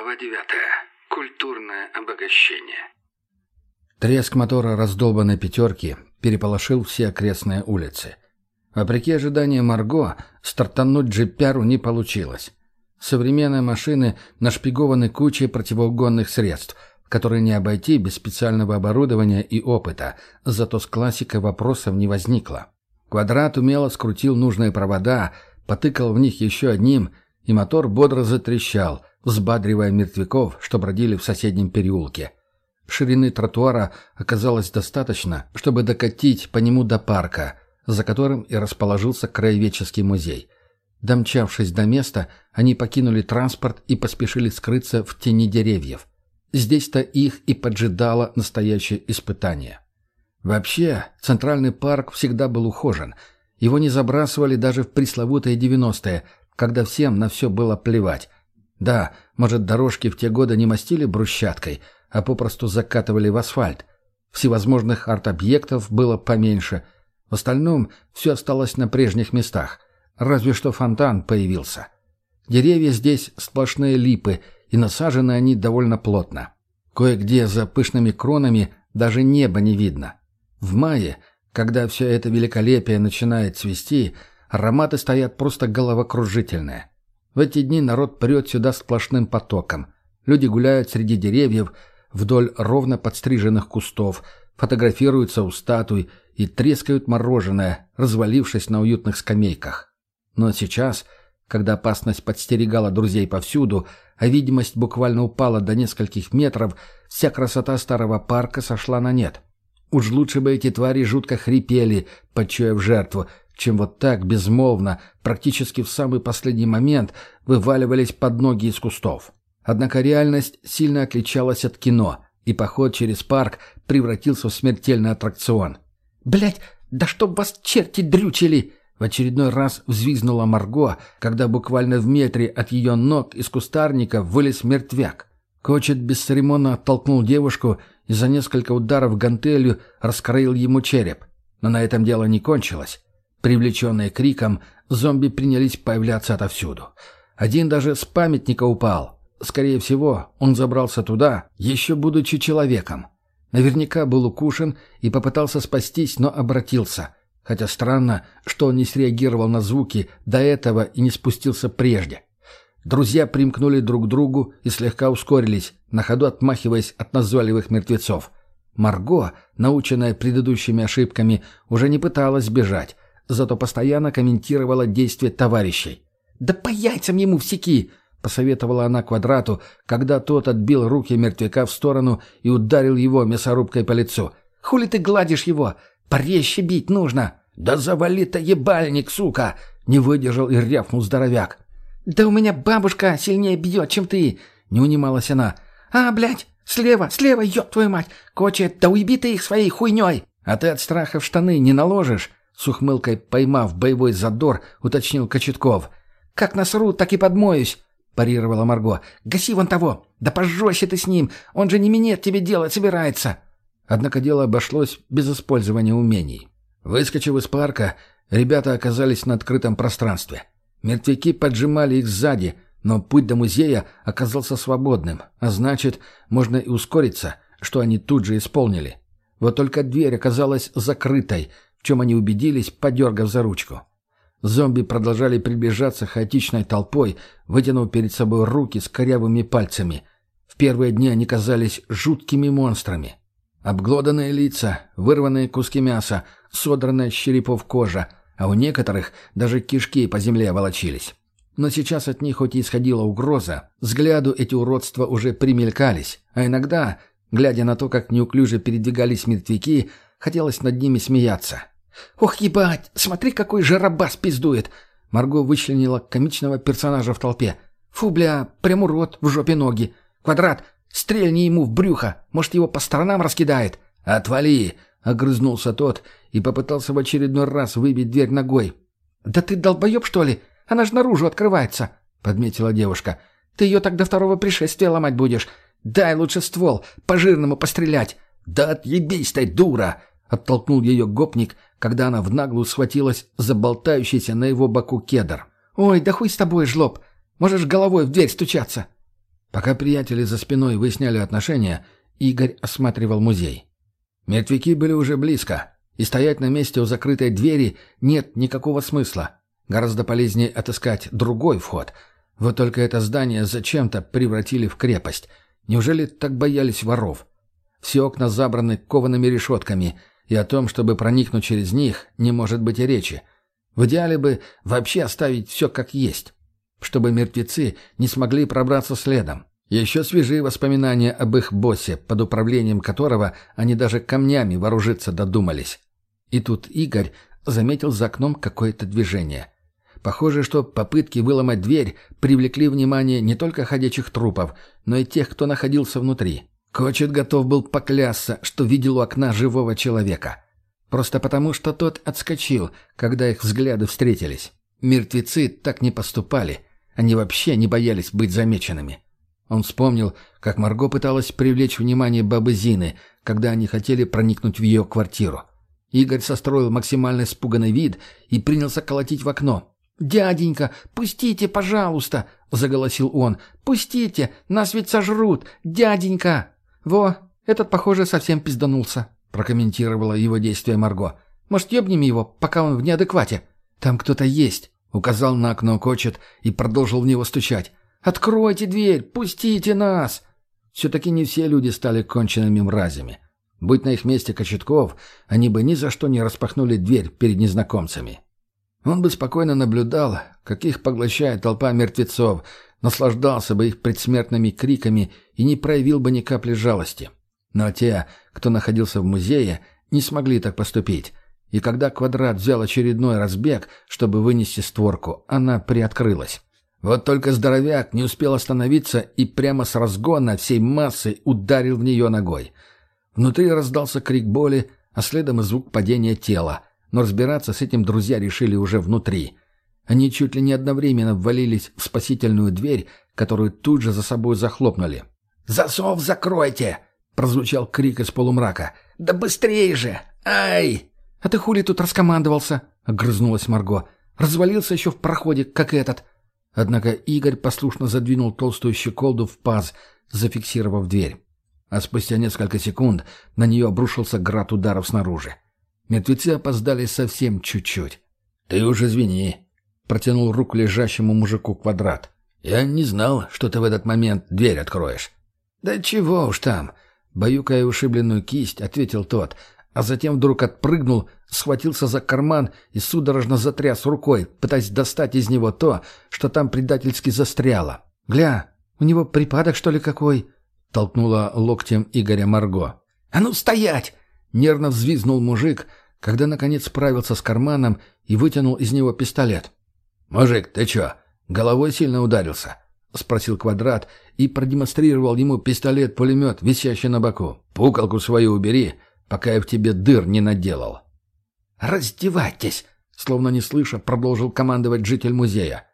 Глава девятая. Культурное обогащение. Треск мотора раздолбанной пятерки переполошил все окрестные улицы. Вопреки ожиданиям Марго, стартануть джипяру не получилось. Современные машины нашпигованы кучей противоугонных средств, которые не обойти без специального оборудования и опыта, зато с классикой вопросов не возникло. Квадрат умело скрутил нужные провода, потыкал в них еще одним, и мотор бодро затрещал, взбадривая мертвяков, что бродили в соседнем переулке. Ширины тротуара оказалось достаточно, чтобы докатить по нему до парка, за которым и расположился краеведческий музей. Домчавшись до места, они покинули транспорт и поспешили скрыться в тени деревьев. Здесь-то их и поджидало настоящее испытание. Вообще, Центральный парк всегда был ухожен. Его не забрасывали даже в пресловутые девяностые, когда всем на все было плевать. Да, может, дорожки в те годы не мастили брусчаткой, а попросту закатывали в асфальт. Всевозможных арт-объектов было поменьше. В остальном все осталось на прежних местах. Разве что фонтан появился. Деревья здесь сплошные липы, и насажены они довольно плотно. Кое-где за пышными кронами даже неба не видно. В мае, когда все это великолепие начинает цвести, ароматы стоят просто головокружительные. В эти дни народ прет сюда сплошным потоком. Люди гуляют среди деревьев, вдоль ровно подстриженных кустов, фотографируются у статуй и трескают мороженое, развалившись на уютных скамейках. Но сейчас, когда опасность подстерегала друзей повсюду, а видимость буквально упала до нескольких метров, вся красота старого парка сошла на нет. Уж лучше бы эти твари жутко хрипели, почуяв жертву, чем вот так безмолвно, практически в самый последний момент, вываливались под ноги из кустов. Однако реальность сильно отличалась от кино, и поход через парк превратился в смертельный аттракцион. Блять, да чтоб вас черти дрючили!» В очередной раз взвизгнула Марго, когда буквально в метре от ее ног из кустарника вылез мертвяк. Кочет бесцеремонно оттолкнул девушку и за несколько ударов гантелью раскроил ему череп. Но на этом дело не кончилось. Привлеченные криком, зомби принялись появляться отовсюду. Один даже с памятника упал. Скорее всего, он забрался туда, еще будучи человеком. Наверняка был укушен и попытался спастись, но обратился. Хотя странно, что он не среагировал на звуки до этого и не спустился прежде. Друзья примкнули друг к другу и слегка ускорились, на ходу отмахиваясь от назойливых мертвецов. Марго, наученная предыдущими ошибками, уже не пыталась бежать, зато постоянно комментировала действия товарищей. «Да по яйцам ему всеки!» — посоветовала она Квадрату, когда тот отбил руки мертвяка в сторону и ударил его мясорубкой по лицу. «Хули ты гладишь его? Порезче бить нужно!» «Да завали-то ебальник, сука!» — не выдержал и рявкнул здоровяк. «Да у меня бабушка сильнее бьет, чем ты!» — не унималась она. «А, блядь, слева, слева, ёб твою мать! Кочет, да уеби ты их своей хуйней!» «А ты от страха в штаны не наложишь?» С ухмылкой поймав боевой задор, уточнил Кочетков. «Как насру, так и подмоюсь!» — парировала Марго. «Гаси вон того! Да пожестче ты с ним! Он же не минет тебе делать собирается!» Однако дело обошлось без использования умений. Выскочив из парка, ребята оказались на открытом пространстве. Мертвяки поджимали их сзади, но путь до музея оказался свободным, а значит, можно и ускориться, что они тут же исполнили. Вот только дверь оказалась закрытой — в чем они убедились, подергав за ручку. Зомби продолжали приближаться хаотичной толпой, вытянув перед собой руки с корявыми пальцами. В первые дни они казались жуткими монстрами. Обглоданные лица, вырванные куски мяса, содранная с черепов кожа, а у некоторых даже кишки по земле волочились. Но сейчас от них хоть и исходила угроза, взгляду эти уродства уже примелькались, а иногда, глядя на то, как неуклюже передвигались мертвяки, хотелось над ними смеяться. «Ох, ебать! Смотри, какой жарабас пиздует!» Марго вычленила комичного персонажа в толпе. «Фу, бля, прям урод, в жопе ноги! Квадрат, стрельни ему в брюхо, может, его по сторонам раскидает!» «Отвали!» — огрызнулся тот и попытался в очередной раз выбить дверь ногой. «Да ты долбоеб, что ли? Она же наружу открывается!» — подметила девушка. «Ты ее так до второго пришествия ломать будешь. Дай лучше ствол, по-жирному пострелять!» «Да отъебись ты, дура!» — оттолкнул ее гопник, когда она в наглую схватилась за болтающийся на его боку кедр. «Ой, да хуй с тобой, жлоб! Можешь головой в дверь стучаться!» Пока приятели за спиной выясняли отношения, Игорь осматривал музей. Мертвяки были уже близко, и стоять на месте у закрытой двери нет никакого смысла. Гораздо полезнее отыскать другой вход. Вот только это здание зачем-то превратили в крепость. Неужели так боялись воров? Все окна забраны коваными решетками, и о том, чтобы проникнуть через них, не может быть и речи. В идеале бы вообще оставить все как есть, чтобы мертвецы не смогли пробраться следом. Еще свежие воспоминания об их боссе, под управлением которого они даже камнями вооружиться додумались. И тут Игорь заметил за окном какое-то движение. Похоже, что попытки выломать дверь привлекли внимание не только ходячих трупов, но и тех, кто находился внутри. Кочет готов был поклясться, что видел у окна живого человека. Просто потому, что тот отскочил, когда их взгляды встретились. Мертвецы так не поступали. Они вообще не боялись быть замеченными. Он вспомнил, как Марго пыталась привлечь внимание бабы Зины, когда они хотели проникнуть в ее квартиру. Игорь состроил максимально испуганный вид и принялся колотить в окно. «Дяденька, пустите, пожалуйста!» — заголосил он. «Пустите! Нас ведь сожрут! Дяденька!» «Во, этот, похоже, совсем пизданулся», — прокомментировала его действие Марго. «Может, ебнем его, пока он в неадеквате?» «Там кто-то есть», — указал на окно Кочет и продолжил в него стучать. «Откройте дверь! Пустите нас!» Все-таки не все люди стали конченными мразями. Будь на их месте Кочетков, они бы ни за что не распахнули дверь перед незнакомцами. Он бы спокойно наблюдал, как их поглощает толпа мертвецов, наслаждался бы их предсмертными криками и не проявил бы ни капли жалости. Но те, кто находился в музее, не смогли так поступить. И когда квадрат взял очередной разбег, чтобы вынести створку, она приоткрылась. Вот только здоровяк не успел остановиться и прямо с разгона всей массой ударил в нее ногой. Внутри раздался крик боли, а следом и звук падения тела. Но разбираться с этим друзья решили уже внутри. Они чуть ли не одновременно ввалились в спасительную дверь, которую тут же за собой захлопнули. «Засов закройте!» — прозвучал крик из полумрака. «Да быстрее же! Ай!» «А ты хули тут раскомандовался?» — огрызнулась Марго. «Развалился еще в проходе, как этот. Однако Игорь послушно задвинул толстую щеколду в паз, зафиксировав дверь. А спустя несколько секунд на нее обрушился град ударов снаружи. Мертвецы опоздали совсем чуть-чуть. «Ты уж извини», — протянул руку лежащему мужику квадрат. «Я не знал, что ты в этот момент дверь откроешь». «Да чего уж там», — баюкая ушибленную кисть, ответил тот, а затем вдруг отпрыгнул, схватился за карман и судорожно затряс рукой, пытаясь достать из него то, что там предательски застряло. «Гля, у него припадок, что ли, какой?» — толкнула локтем Игоря Марго. «А ну, стоять!» — нервно взвизнул мужик, когда, наконец, справился с карманом и вытянул из него пистолет. «Мужик, ты чё, головой сильно ударился?» — спросил Квадрат и продемонстрировал ему пистолет-пулемет, висящий на боку. «Пукалку свою убери!» пока я в тебе дыр не наделал». «Раздевайтесь!» — словно не слыша, продолжил командовать житель музея.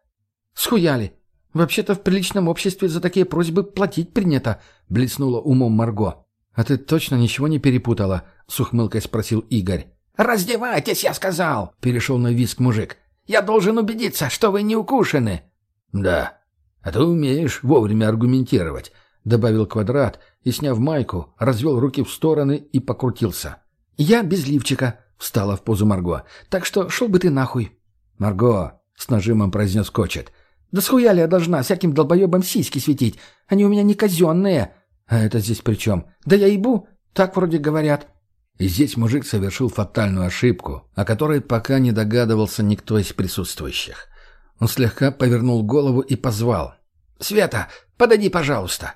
«Схуяли! Вообще-то в приличном обществе за такие просьбы платить принято!» — блеснула умом Марго. «А ты точно ничего не перепутала?» — с ухмылкой спросил Игорь. «Раздевайтесь, я сказал!» — перешел на виск мужик. «Я должен убедиться, что вы не укушены!» «Да, а ты умеешь вовремя аргументировать», — добавил Квадрат и, сняв майку, развел руки в стороны и покрутился. «Я без лифчика», — встала в позу Марго. «Так что шел бы ты нахуй». «Марго», — с нажимом произнес Кочет. «Да схуя ли я должна всяким долбоебам сиськи светить? Они у меня не казенные». «А это здесь при чем?» «Да я ебу, так вроде говорят». И здесь мужик совершил фатальную ошибку, о которой пока не догадывался никто из присутствующих. Он слегка повернул голову и позвал. «Света, подойди, пожалуйста».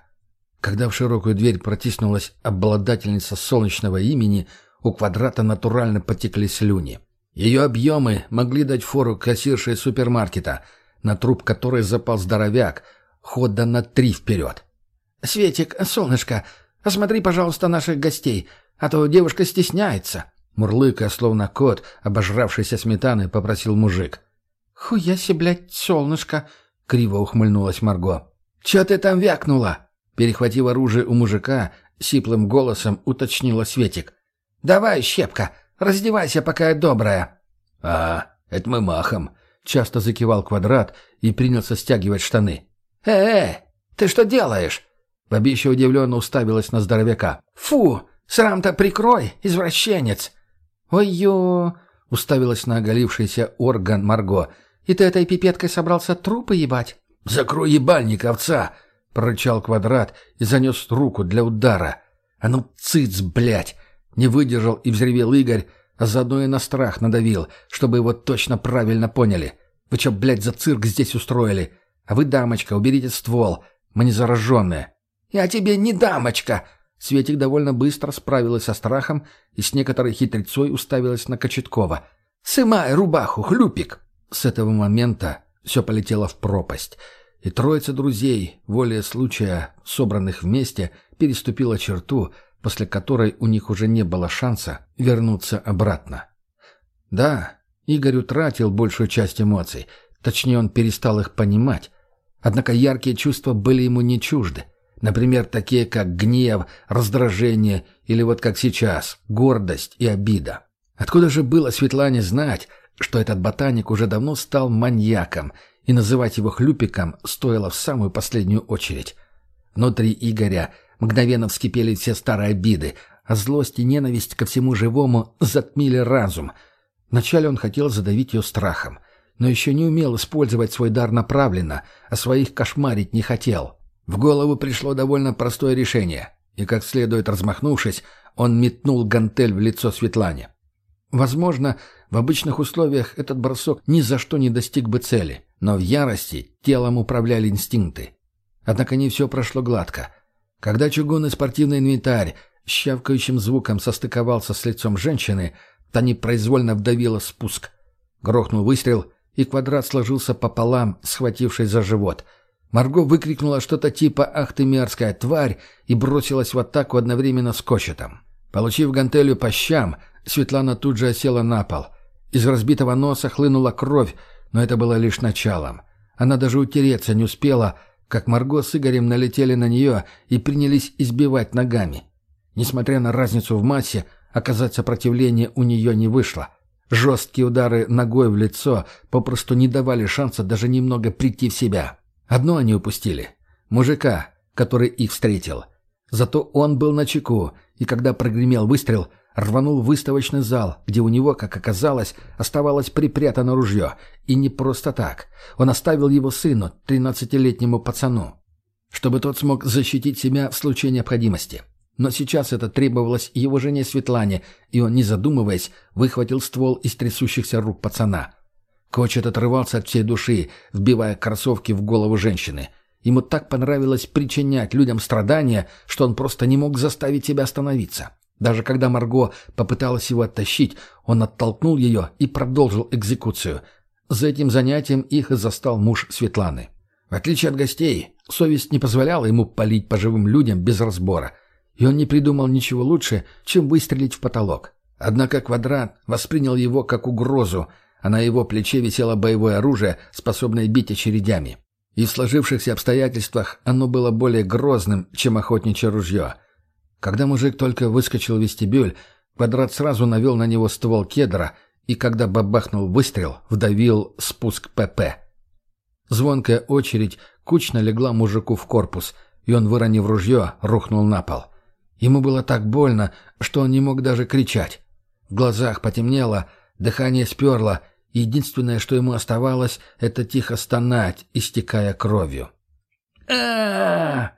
Когда в широкую дверь протиснулась обладательница солнечного имени, у квадрата натурально потекли слюни. Ее объемы могли дать фору кассиршей супермаркета, на труп которой запал здоровяк, хода на три вперед. «Светик, солнышко, осмотри, пожалуйста, наших гостей, а то девушка стесняется», Мурлыка, словно кот, обожравшийся сметаны, попросил мужик. «Хуяси, блядь, солнышко!» — криво ухмыльнулась Марго. «Чё ты там вякнула?» Перехватив оружие у мужика, сиплым голосом уточнила Светик. «Давай, щепка, раздевайся, пока я добрая». «А, это мы махом», — часто закивал квадрат и принялся стягивать штаны. «Э-э, Ты что делаешь?» Бабища удивленно уставилась на здоровяка. «Фу! Срам-то прикрой, извращенец!» «Ой-ё!» — уставилась на оголившийся орган Марго. «И ты этой пипеткой собрался трупы ебать?» «Закрой ебальник, овца!» — прорычал Квадрат и занес руку для удара. «А ну, цыц, блядь!» Не выдержал и взревел Игорь, а заодно и на страх надавил, чтобы его точно правильно поняли. «Вы что, блядь, за цирк здесь устроили? А вы, дамочка, уберите ствол, мы не зараженные». «Я тебе не дамочка!» Светик довольно быстро справилась со страхом и с некоторой хитрецой уставилась на Кочеткова. «Сымай рубаху, хлюпик!» С этого момента все полетело в пропасть, и троица друзей, воле случая, собранных вместе, переступила черту, после которой у них уже не было шанса вернуться обратно. Да, Игорь утратил большую часть эмоций, точнее он перестал их понимать, однако яркие чувства были ему не чужды. Например, такие как гнев, раздражение или вот как сейчас, гордость и обида. Откуда же было Светлане знать, что этот ботаник уже давно стал маньяком, и называть его хлюпиком стоило в самую последнюю очередь. Внутри Игоря мгновенно вскипели все старые обиды, а злость и ненависть ко всему живому затмили разум. Вначале он хотел задавить ее страхом, но еще не умел использовать свой дар направленно, а своих кошмарить не хотел. В голову пришло довольно простое решение, и, как следует размахнувшись, он метнул гантель в лицо Светлане. Возможно, в обычных условиях этот бросок ни за что не достиг бы цели, но в ярости телом управляли инстинкты. Однако не все прошло гладко. Когда чугунный спортивный инвентарь с щавкающим звуком состыковался с лицом женщины, та непроизвольно вдавила спуск. Грохнул выстрел, и квадрат сложился пополам, схватившись за живот — Марго выкрикнула что-то типа «Ах ты мерзкая тварь!» и бросилась в атаку одновременно с Кочетом. Получив гантелью по щам, Светлана тут же осела на пол. Из разбитого носа хлынула кровь, но это было лишь началом. Она даже утереться не успела, как Марго с Игорем налетели на нее и принялись избивать ногами. Несмотря на разницу в массе, оказать сопротивление у нее не вышло. Жесткие удары ногой в лицо попросту не давали шанса даже немного прийти в себя. Одно они упустили. Мужика, который их встретил. Зато он был на чеку, и когда прогремел выстрел, рванул в выставочный зал, где у него, как оказалось, оставалось припрятано ружье. И не просто так. Он оставил его сыну, тринадцатилетнему пацану, чтобы тот смог защитить себя в случае необходимости. Но сейчас это требовалось его жене Светлане, и он, не задумываясь, выхватил ствол из трясущихся рук пацана. Кочет отрывался от всей души, вбивая кроссовки в голову женщины. Ему так понравилось причинять людям страдания, что он просто не мог заставить себя остановиться. Даже когда Марго попыталась его оттащить, он оттолкнул ее и продолжил экзекуцию. За этим занятием их и застал муж Светланы. В отличие от гостей, совесть не позволяла ему палить по живым людям без разбора, и он не придумал ничего лучше, чем выстрелить в потолок. Однако Квадрат воспринял его как угрозу, а на его плече висело боевое оружие, способное бить очередями. И в сложившихся обстоятельствах оно было более грозным, чем охотничье ружье. Когда мужик только выскочил в вестибюль, Квадрат сразу навел на него ствол кедра, и когда бабахнул выстрел, вдавил спуск ПП. Звонкая очередь кучно легла мужику в корпус, и он, выронив ружье, рухнул на пол. Ему было так больно, что он не мог даже кричать. В глазах потемнело, дыхание сперло, Единственное, что ему оставалось, это тихо стонать, истекая кровью. а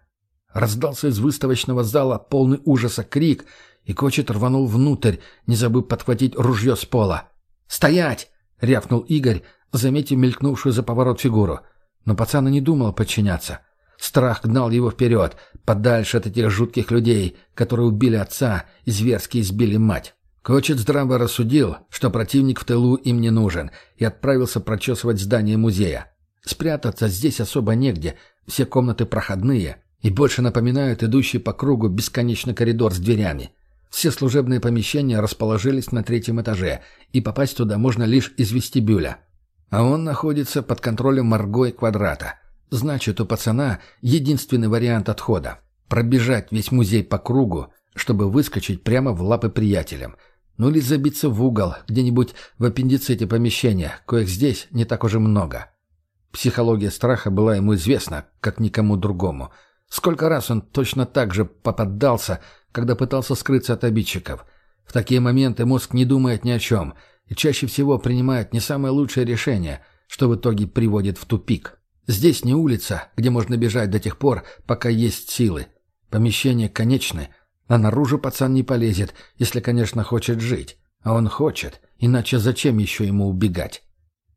Раздался из выставочного зала полный ужаса крик, и Кочет рванул внутрь, не забыв подхватить ружье с пола. «Стоять!» — рявкнул Игорь, заметив мелькнувшую за поворот фигуру. Но пацан и не думал подчиняться. Страх гнал его вперед, подальше от этих жутких людей, которые убили отца и зверски избили мать. Кочет здраво рассудил, что противник в тылу им не нужен, и отправился прочесывать здание музея. Спрятаться здесь особо негде, все комнаты проходные и больше напоминают идущий по кругу бесконечный коридор с дверями. Все служебные помещения расположились на третьем этаже, и попасть туда можно лишь из вестибюля. А он находится под контролем Марго и Квадрата. Значит, у пацана единственный вариант отхода – пробежать весь музей по кругу, чтобы выскочить прямо в лапы приятелям – ну или забиться в угол, где-нибудь в аппендиците помещения, коих здесь не так уже много. Психология страха была ему известна, как никому другому. Сколько раз он точно так же попадался, когда пытался скрыться от обидчиков. В такие моменты мозг не думает ни о чем и чаще всего принимает не самое лучшее решение, что в итоге приводит в тупик. Здесь не улица, где можно бежать до тех пор, пока есть силы. Помещение конечное, а наружу пацан не полезет, если, конечно, хочет жить. А он хочет, иначе зачем еще ему убегать?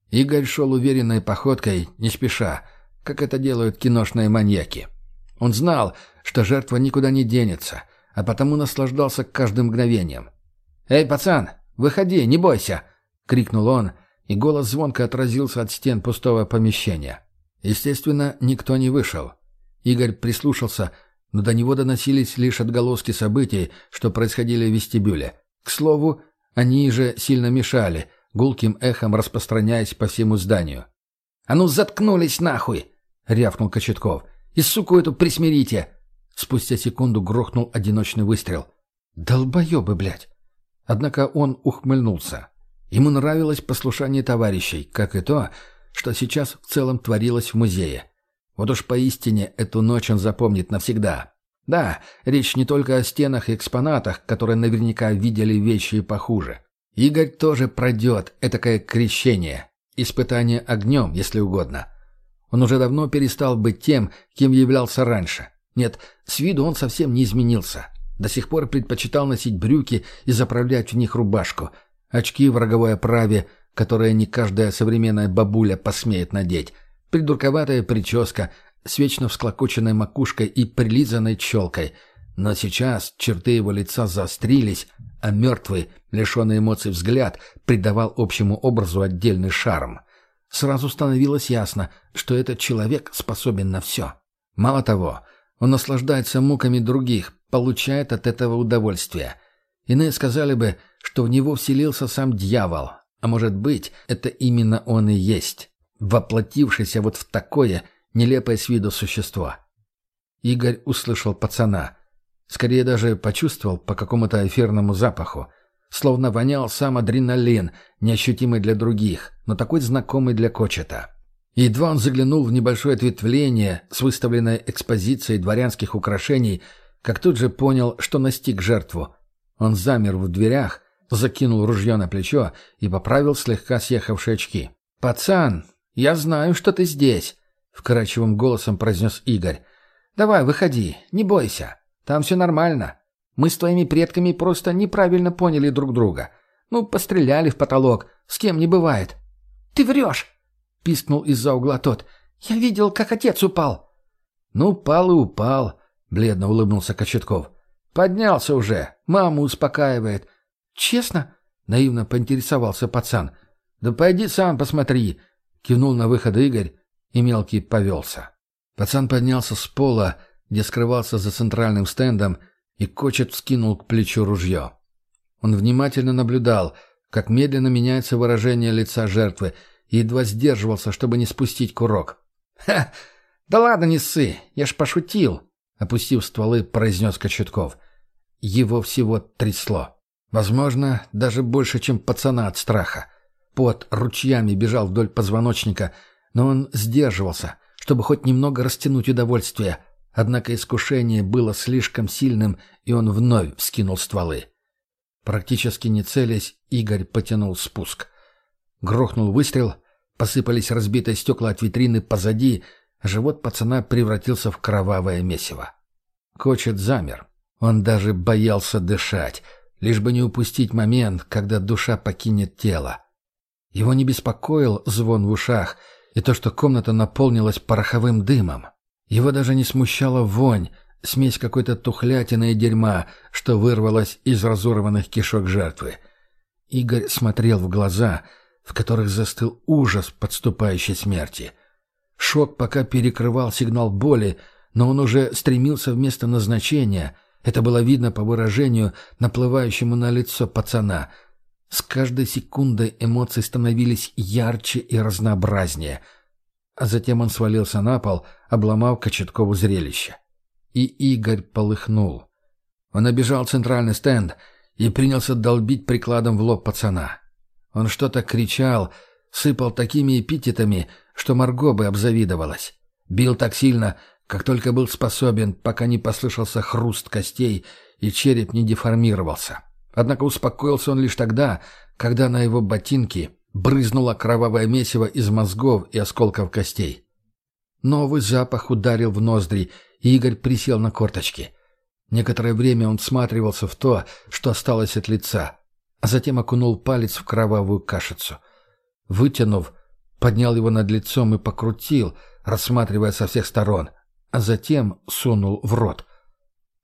Игорь шел уверенной походкой, не спеша, как это делают киношные маньяки. Он знал, что жертва никуда не денется, а потому наслаждался каждым мгновением. «Эй, пацан, выходи, не бойся!» — крикнул он, и голос звонко отразился от стен пустого помещения. Естественно, никто не вышел. Игорь прислушался, но до него доносились лишь отголоски событий, что происходили в вестибюле. К слову, они же сильно мешали, гулким эхом распространяясь по всему зданию. «А ну заткнулись нахуй!» — рявкнул Кочетков. «И суку эту присмирите!» Спустя секунду грохнул одиночный выстрел. «Долбоебы, блядь!» Однако он ухмыльнулся. Ему нравилось послушание товарищей, как и то, что сейчас в целом творилось в музее. Вот уж поистине эту ночь он запомнит навсегда. Да, речь не только о стенах и экспонатах, которые наверняка видели вещи похуже. Игорь тоже пройдет этакое крещение, испытание огнем, если угодно. Он уже давно перестал быть тем, кем являлся раньше. Нет, с виду он совсем не изменился. До сих пор предпочитал носить брюки и заправлять в них рубашку. Очки в роговой оправе, которые не каждая современная бабуля посмеет надеть. Придурковатая прическа с вечно всклокоченной макушкой и прилизанной челкой. Но сейчас черты его лица заострились, а мертвый, лишенный эмоций взгляд, придавал общему образу отдельный шарм. Сразу становилось ясно, что этот человек способен на все. Мало того, он наслаждается муками других, получает от этого удовольствие. Иные сказали бы, что в него вселился сам дьявол, а может быть, это именно он и есть, воплотившийся вот в такое нелепое с виду существо. Игорь услышал пацана. Скорее даже почувствовал по какому-то эфирному запаху. Словно вонял сам адреналин, неощутимый для других, но такой знакомый для Кочета. Едва он заглянул в небольшое ответвление с выставленной экспозицией дворянских украшений, как тут же понял, что настиг жертву. Он замер в дверях, закинул ружье на плечо и поправил слегка съехавшие очки. «Пацан, я знаю, что ты здесь», — вкрадчивым голосом произнес Игорь. «Давай, выходи, не бойся. Там все нормально. Мы с твоими предками просто неправильно поняли друг друга. Ну, постреляли в потолок. С кем не бывает». «Ты врешь!» — пискнул из-за угла тот. «Я видел, как отец упал». «Ну, упал и упал», — бледно улыбнулся Кочетков. «Поднялся уже. Маму успокаивает. «Честно?» — наивно поинтересовался пацан. «Да пойди сам посмотри», — кивнул на выход Игорь, и мелкий повелся. Пацан поднялся с пола, где скрывался за центральным стендом, и Кочет вскинул к плечу ружье. Он внимательно наблюдал, как медленно меняется выражение лица жертвы, и едва сдерживался, чтобы не спустить курок. «Ха! Да ладно, не ссы, я ж пошутил!» — опустив стволы, произнес Кочетков. Его всего трясло. Возможно, даже больше, чем пацана от страха. Пот ручьями бежал вдоль позвоночника, но он сдерживался, чтобы хоть немного растянуть удовольствие. Однако искушение было слишком сильным, и он вновь вскинул стволы. Практически не целясь, Игорь потянул спуск. Грохнул выстрел, посыпались разбитые стекла от витрины позади, живот пацана превратился в кровавое месиво. Кочет замер. Он даже боялся дышать — лишь бы не упустить момент, когда душа покинет тело. Его не беспокоил звон в ушах и то, что комната наполнилась пороховым дымом. Его даже не смущала вонь, смесь какой-то тухлятины и дерьма, что вырвалась из разорванных кишок жертвы. Игорь смотрел в глаза, в которых застыл ужас подступающей смерти. Шок пока перекрывал сигнал боли, но он уже стремился в место назначения — это было видно по выражению, наплывающему на лицо пацана. С каждой секундой эмоции становились ярче и разнообразнее. А затем он свалился на пол, обломав Кочеткову зрелище. И Игорь полыхнул. Он обежал центральный стенд и принялся долбить прикладом в лоб пацана. Он что-то кричал, сыпал такими эпитетами, что Марго бы обзавидовалась. Бил так сильно, как только был способен, пока не послышался хруст костей и череп не деформировался. Однако успокоился он лишь тогда, когда на его ботинки брызнуло кровавое месиво из мозгов и осколков костей. Новый запах ударил в ноздри, и Игорь присел на корточки. Некоторое время он всматривался в то, что осталось от лица, а затем окунул палец в кровавую кашицу. Вытянув, поднял его над лицом и покрутил, рассматривая со всех сторон, а затем сунул в рот.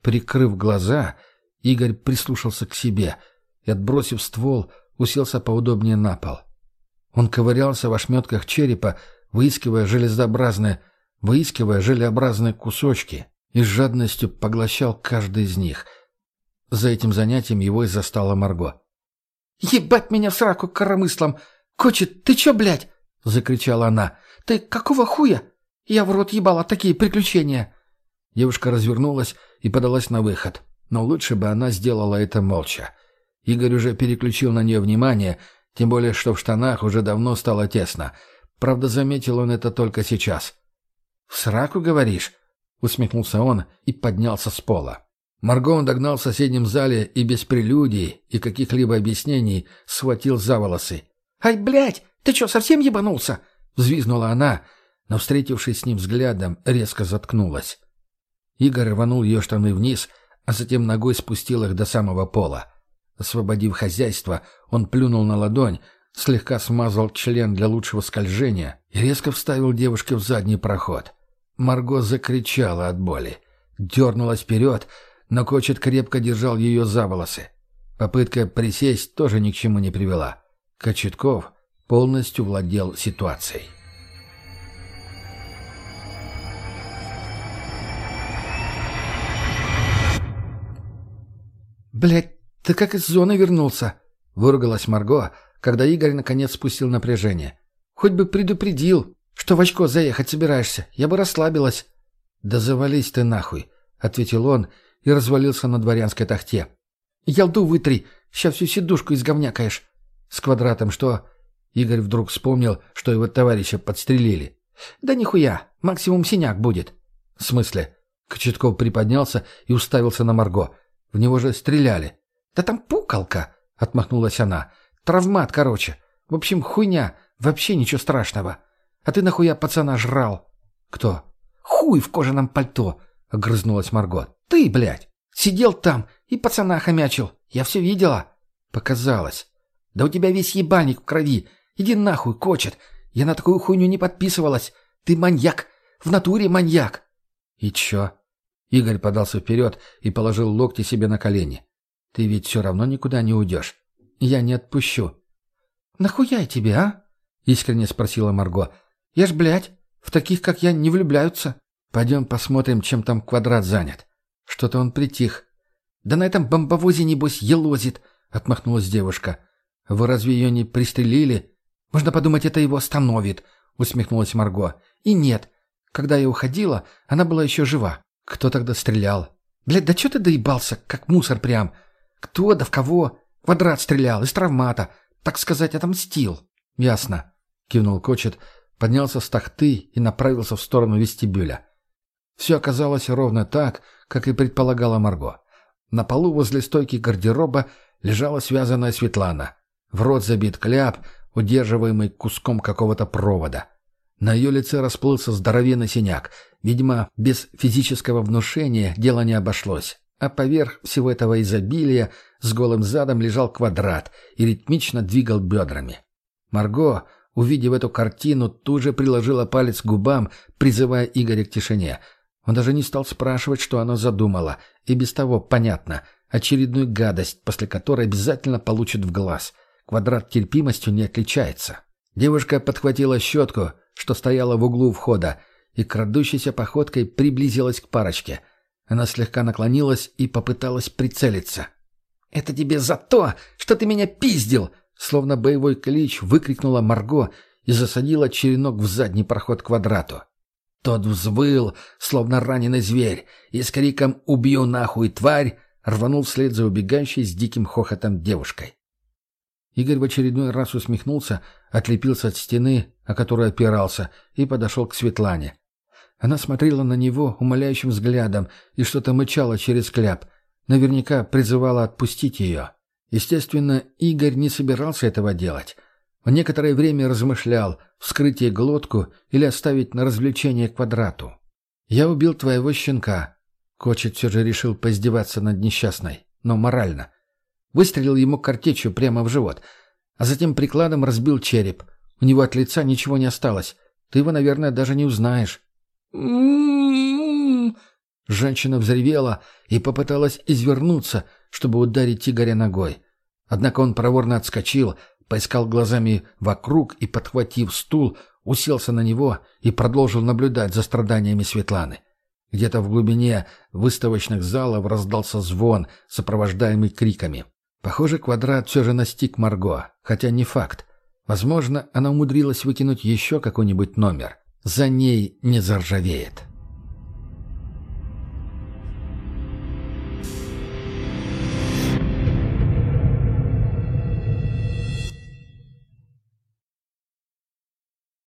Прикрыв глаза, Игорь прислушался к себе и, отбросив ствол, уселся поудобнее на пол. Он ковырялся в ошметках черепа, выискивая железообразные, выискивая желеобразные кусочки, и с жадностью поглощал каждый из них. За этим занятием его и застала Марго. «Ебать меня в сраку коромыслом! Кочет, ты чё, блядь?» — закричала она. «Ты какого хуя? Я в рот ебала такие приключения!» Девушка развернулась и подалась на выход, но лучше бы она сделала это молча. Игорь уже переключил на нее внимание, тем более, что в штанах уже давно стало тесно. Правда, заметил он это только сейчас. «В сраку, говоришь?» — усмехнулся он и поднялся с пола. Марго он догнал в соседнем зале и без прелюдий и каких-либо объяснений схватил за волосы. «Ай, блядь, ты что, совсем ебанулся?» — взвизгнула она, но, встретившись с ним взглядом, резко заткнулась. Игорь рванул ее штаны вниз, а затем ногой спустил их до самого пола. Освободив хозяйство, он плюнул на ладонь, слегка смазал член для лучшего скольжения и резко вставил девушке в задний проход. Марго закричала от боли. Дернулась вперед, но Кочет крепко держал ее за волосы. Попытка присесть тоже ни к чему не привела. Кочетков полностью владел ситуацией. «Блядь, ты как из зоны вернулся?» — выругалась Марго, когда Игорь наконец спустил напряжение. «Хоть бы предупредил, что в очко заехать собираешься, я бы расслабилась». «Да завались ты нахуй», — ответил он и развалился на дворянской тахте. «Ялду вытри, сейчас всю сидушку изговнякаешь». «С квадратом что?» Игорь вдруг вспомнил, что его товарища подстрелили. «Да нихуя, максимум синяк будет». «В смысле?» Кочетков приподнялся и уставился на Марго. В него же стреляли. «Да там пукалка!» — отмахнулась она. «Травмат, короче. В общем, хуйня. Вообще ничего страшного. А ты нахуя пацана жрал?» «Кто?» «Хуй в кожаном пальто!» — огрызнулась Марго. «Ты, блядь! Сидел там и пацана хомячил. Я все видела». «Показалось». «Да у тебя весь ебальник в крови. Иди нахуй, кочет. Я на такую хуйню не подписывалась. Ты маньяк. В натуре маньяк». «И чё?» Игорь подался вперед и положил локти себе на колени. «Ты ведь все равно никуда не уйдешь. Я не отпущу». «Нахуя я тебе, а?» — искренне спросила Марго. «Я ж, блядь, в таких, как я, не влюбляются». «Пойдем посмотрим, чем там квадрат занят». Что-то он притих. «Да на этом бомбовозе, небось, елозит», — отмахнулась девушка. «Вы разве ее не пристрелили?» «Можно подумать, это его остановит», — усмехнулась Марго. «И нет. Когда я уходила, она была еще жива. Кто тогда стрелял? Блядь, да что ты доебался, как мусор прям? Кто да в кого? Квадрат стрелял, из травмата. Так сказать, отомстил. Ясно. Кивнул Кочет, поднялся с тахты и направился в сторону вестибюля. Все оказалось ровно так, как и предполагала Марго. На полу возле стойки гардероба лежала связанная Светлана. В рот забит кляп, удерживаемый куском какого-то провода. На ее лице расплылся здоровенный синяк. Видимо, без физического внушения дело не обошлось. А поверх всего этого изобилия с голым задом лежал квадрат и ритмично двигал бедрами. Марго, увидев эту картину, тут же приложила палец к губам, призывая Игоря к тишине. Он даже не стал спрашивать, что она задумала, и без того понятно. Очередную гадость, после которой обязательно получит в глаз. Квадрат терпимостью не отличается. Девушка подхватила щетку, что стояла в углу входа, и крадущейся походкой приблизилась к парочке. Она слегка наклонилась и попыталась прицелиться. «Это тебе за то, что ты меня пиздил!» Словно боевой клич выкрикнула Марго и засадила черенок в задний проход квадрату. Тот взвыл, словно раненый зверь, и с криком «Убью нахуй, тварь!» рванул вслед за убегающей с диким хохотом девушкой. Игорь в очередной раз усмехнулся, отлепился от стены, о которой опирался, и подошел к Светлане. Она смотрела на него умоляющим взглядом и что-то мычала через кляп. Наверняка призывала отпустить ее. Естественно, Игорь не собирался этого делать. Он некоторое время размышлял, вскрыть ей глотку или оставить на развлечение квадрату. «Я убил твоего щенка». Кочет все же решил поиздеваться над несчастной, но морально. Выстрелил ему картечью прямо в живот, а затем прикладом разбил череп. У него от лица ничего не осталось. Ты его, наверное, даже не узнаешь. Женщина взревела и попыталась извернуться, чтобы ударить Игоря ногой. Однако он проворно отскочил, поискал глазами вокруг и, подхватив стул, уселся на него и продолжил наблюдать за страданиями Светланы. Где-то в глубине выставочных залов раздался звон, сопровождаемый криками. Похоже, квадрат все же настиг Марго, хотя не факт. Возможно, она умудрилась выкинуть еще какой-нибудь номер. За ней не заржавеет.